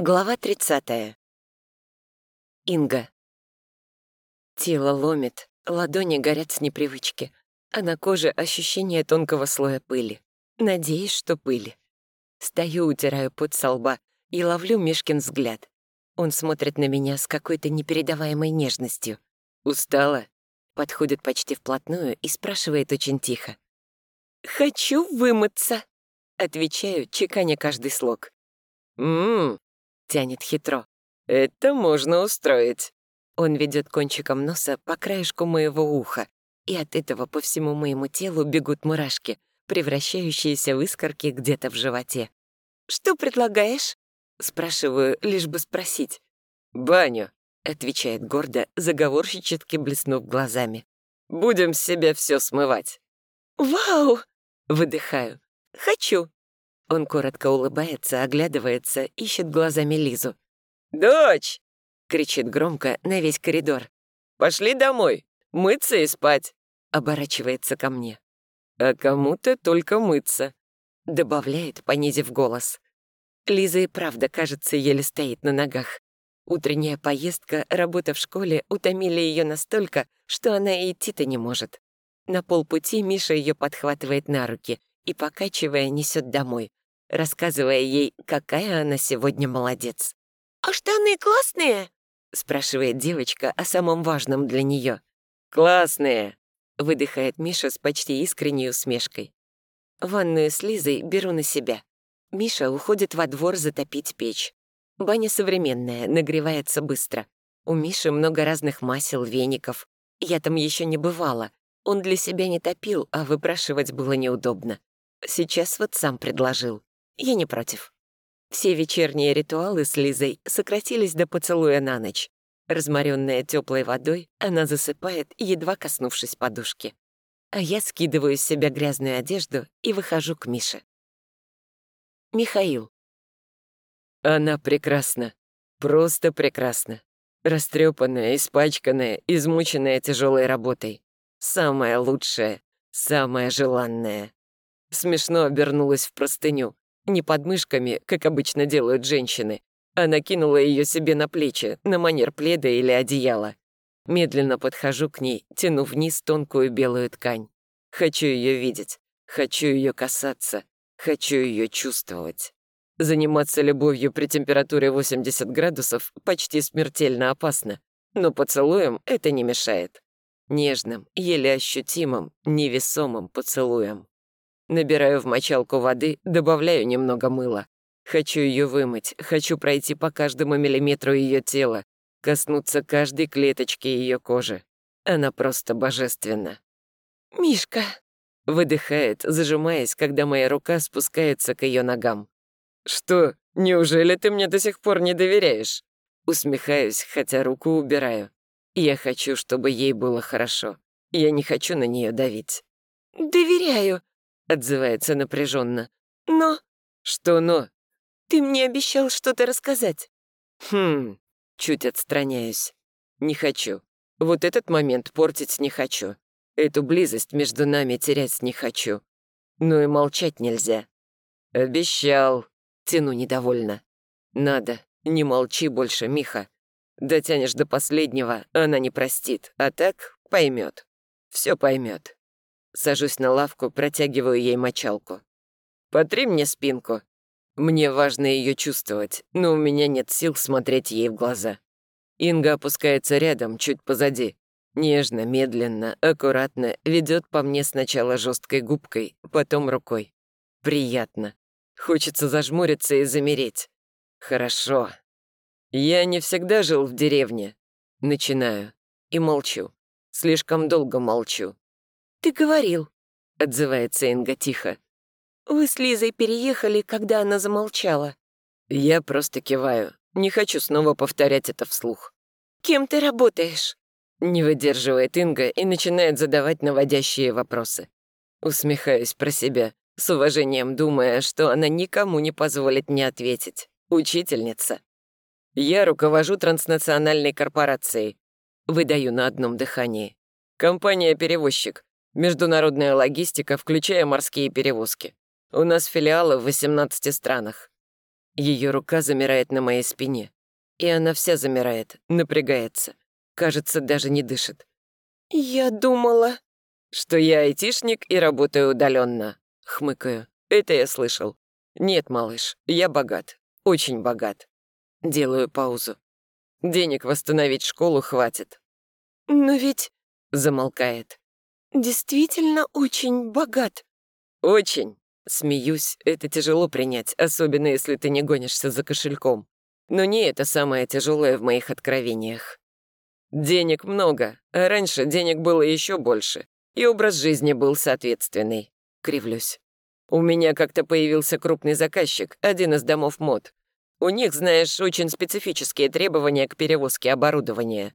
Глава 30. Инга. Тело ломит, ладони горят с непривычки, а на коже ощущение тонкого слоя пыли. Надеюсь, что пыли. Стою, утираю пот со лба и ловлю Мишкин взгляд. Он смотрит на меня с какой-то непередаваемой нежностью. Устала? Подходит почти вплотную и спрашивает очень тихо. «Хочу вымыться», — отвечаю, чеканя каждый слог. «Ммм, Тянет хитро. «Это можно устроить». Он ведет кончиком носа по краешку моего уха, и от этого по всему моему телу бегут мурашки, превращающиеся в искорки где-то в животе. «Что предлагаешь?» Спрашиваю, лишь бы спросить. «Баню», — отвечает гордо, заговорщически блеснув глазами. «Будем с себя все смывать». «Вау!» — выдыхаю. «Хочу». Он коротко улыбается, оглядывается, ищет глазами Лизу. «Дочь!» — кричит громко на весь коридор. «Пошли домой, мыться и спать!» — оборачивается ко мне. «А кому-то только мыться», — добавляет, понизив голос. Лиза и правда, кажется, еле стоит на ногах. Утренняя поездка, работа в школе утомили ее настолько, что она и идти-то не может. На полпути Миша ее подхватывает на руки и, покачивая, несет домой, рассказывая ей, какая она сегодня молодец. «А штаны классные?» — спрашивает девочка о самом важном для нее. «Классные!» — выдыхает Миша с почти искренней усмешкой. Ванную с Лизой беру на себя. Миша уходит во двор затопить печь. Баня современная, нагревается быстро. У Миши много разных масел, веников. Я там еще не бывала. Он для себя не топил, а выпрашивать было неудобно. Сейчас вот сам предложил. Я не против. Все вечерние ритуалы с Лизой сократились до поцелуя на ночь. Разморенная теплой водой, она засыпает, едва коснувшись подушки. А я скидываю с себя грязную одежду и выхожу к Мише. Михаил. Она прекрасна. Просто прекрасна. Растрепанная, испачканная, измученная тяжелой работой. Самая лучшая, самая желанная. Смешно обернулась в простыню, не под мышками, как обычно делают женщины, а накинула ее себе на плечи, на манер пледа или одеяла. Медленно подхожу к ней, тяну вниз тонкую белую ткань. Хочу ее видеть, хочу ее касаться, хочу ее чувствовать. Заниматься любовью при температуре 80 градусов почти смертельно опасно, но поцелуем это не мешает. Нежным, еле ощутимым, невесомым поцелуем. Набираю в мочалку воды, добавляю немного мыла. Хочу ее вымыть, хочу пройти по каждому миллиметру ее тела, коснуться каждой клеточки ее кожи. Она просто божественна. «Мишка!» — выдыхает, зажимаясь, когда моя рука спускается к ее ногам. «Что, неужели ты мне до сих пор не доверяешь?» Усмехаюсь, хотя руку убираю. Я хочу, чтобы ей было хорошо. Я не хочу на нее давить. «Доверяю», отзывается напряженно. «Но...» «Что «но»?» «Ты мне обещал что-то рассказать». «Хм...» Чуть отстраняюсь. «Не хочу. Вот этот момент портить не хочу. Эту близость между нами терять не хочу. Но и молчать нельзя». «Обещал». Тяну недовольно. «Надо. Не молчи больше, Миха. Дотянешь до последнего, она не простит, а так поймет. Все поймет. Сажусь на лавку, протягиваю ей мочалку. «Потри мне спинку. Мне важно ее чувствовать, но у меня нет сил смотреть ей в глаза». Инга опускается рядом, чуть позади. Нежно, медленно, аккуратно ведет по мне сначала жесткой губкой, потом рукой. Приятно. Хочется зажмуриться и замереть. Хорошо. Я не всегда жил в деревне. Начинаю. И молчу. Слишком долго молчу. «Ты говорил», — отзывается Инга тихо. «Вы с Лизой переехали, когда она замолчала». Я просто киваю. Не хочу снова повторять это вслух. «Кем ты работаешь?» Не выдерживает Инга и начинает задавать наводящие вопросы. Усмехаюсь про себя, с уважением думая, что она никому не позволит мне ответить. Учительница. Я руковожу транснациональной корпорацией. Выдаю на одном дыхании. Компания-перевозчик. Международная логистика, включая морские перевозки. У нас филиалы в 18 странах. Ее рука замирает на моей спине. И она вся замирает, напрягается. Кажется, даже не дышит. «Я думала...» «Что я айтишник и работаю удаленно. Хмыкаю. Это я слышал. Нет, малыш, я богат. Очень богат. Делаю паузу. Денег восстановить школу хватит. «Но ведь...» — замолкает. «Действительно очень богат». «Очень». Смеюсь, это тяжело принять, особенно если ты не гонишься за кошельком. Но не это самое тяжелое в моих откровениях. Денег много, а раньше денег было еще больше, и образ жизни был соответственный. Кривлюсь. У меня как-то появился крупный заказчик, один из домов мод. У них, знаешь, очень специфические требования к перевозке оборудования.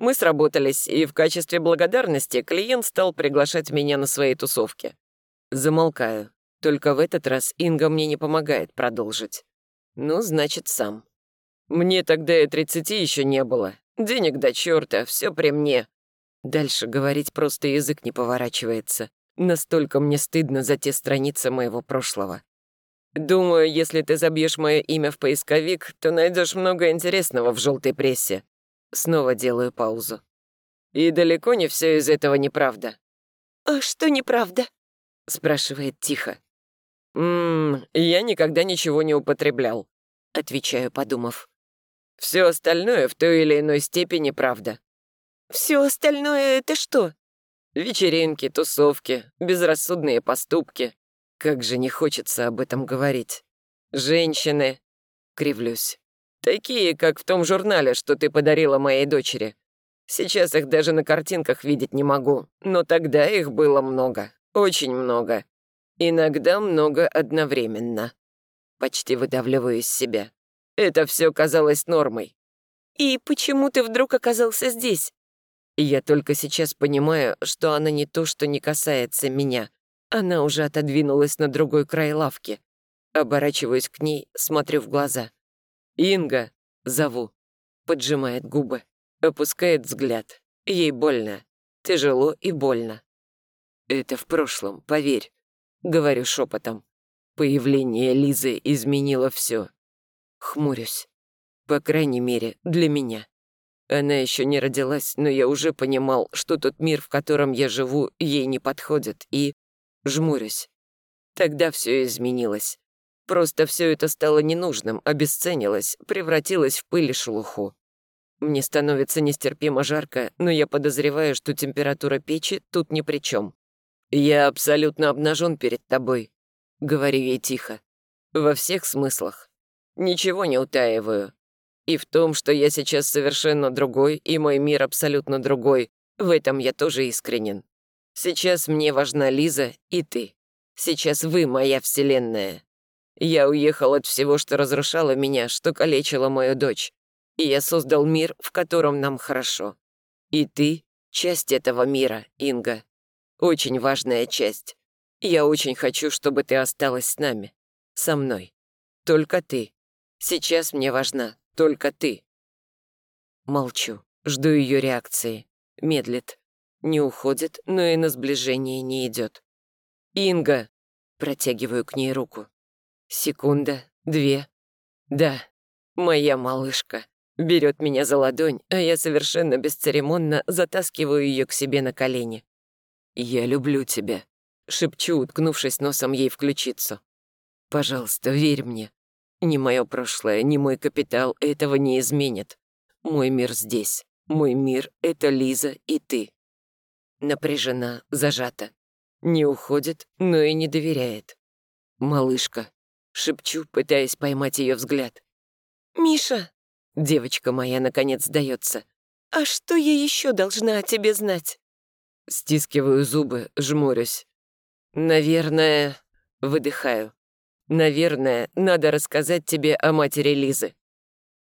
Мы сработались, и в качестве благодарности клиент стал приглашать меня на свои тусовки. Замолкаю. Только в этот раз Инга мне не помогает продолжить. Ну, значит, сам. Мне тогда и тридцати еще не было. Денег до черта, все при мне. Дальше говорить просто язык не поворачивается. Настолько мне стыдно за те страницы моего прошлого. Думаю, если ты забьешь мое имя в поисковик, то найдешь много интересного в желтой прессе. Снова делаю паузу. И далеко не все из этого неправда. «А что неправда?» — спрашивает тихо. «Ммм, я никогда ничего не употреблял», — отвечаю, подумав. Все остальное в той или иной степени правда. Все остальное это что? Вечеринки, тусовки, безрассудные поступки. Как же не хочется об этом говорить. Женщины. Кривлюсь. Такие, как в том журнале, что ты подарила моей дочери. Сейчас их даже на картинках видеть не могу, но тогда их было много, очень много. Иногда много одновременно. Почти выдавливаю из себя. Это все казалось нормой. «И почему ты вдруг оказался здесь?» Я только сейчас понимаю, что она не то, что не касается меня. Она уже отодвинулась на другой край лавки. Оборачиваюсь к ней, смотрю в глаза. «Инга!» — зову. Поджимает губы. Опускает взгляд. Ей больно. Тяжело и больно. «Это в прошлом, поверь», — говорю шепотом. Появление Лизы изменило все. Хмурюсь. По крайней мере, для меня. Она еще не родилась, но я уже понимал, что тот мир, в котором я живу, ей не подходит, и жмурюсь. Тогда все изменилось. Просто все это стало ненужным, обесценилось, превратилось в пыль и шелуху. Мне становится нестерпимо жарко, но я подозреваю, что температура печи тут ни при чем. «Я абсолютно обнажен перед тобой», — говорю ей тихо. «Во всех смыслах. Ничего не утаиваю. И в том, что я сейчас совершенно другой, и мой мир абсолютно другой, в этом я тоже искренен. Сейчас мне важна Лиза и ты. Сейчас вы моя вселенная. Я уехал от всего, что разрушало меня, что калечило мою дочь. И я создал мир, в котором нам хорошо. И ты — часть этого мира, Инга. Очень важная часть. Я очень хочу, чтобы ты осталась с нами. Со мной. Только ты. Сейчас мне важна только ты». Молчу, жду ее реакции. Медлит. Не уходит, но и на сближение не идет. «Инга!» Протягиваю к ней руку. Секунда, две. Да, моя малышка. Берет меня за ладонь, а я совершенно бесцеремонно затаскиваю ее к себе на колени. «Я люблю тебя», — шепчу, уткнувшись носом ей в ключицу. «Пожалуйста, верь мне. Ни мое прошлое, ни мой капитал этого не изменят. Мой мир здесь. Мой мир — это Лиза и ты. Напряжена, зажата. Не уходит, но и не доверяет. «Малышка», — шепчу, пытаясь поймать ее взгляд. «Миша!» — девочка моя наконец сдается. «А что я еще должна о тебе знать?» Стискиваю зубы, жмурюсь. «Наверное...» — выдыхаю. Наверное, надо рассказать тебе о матери Лизы.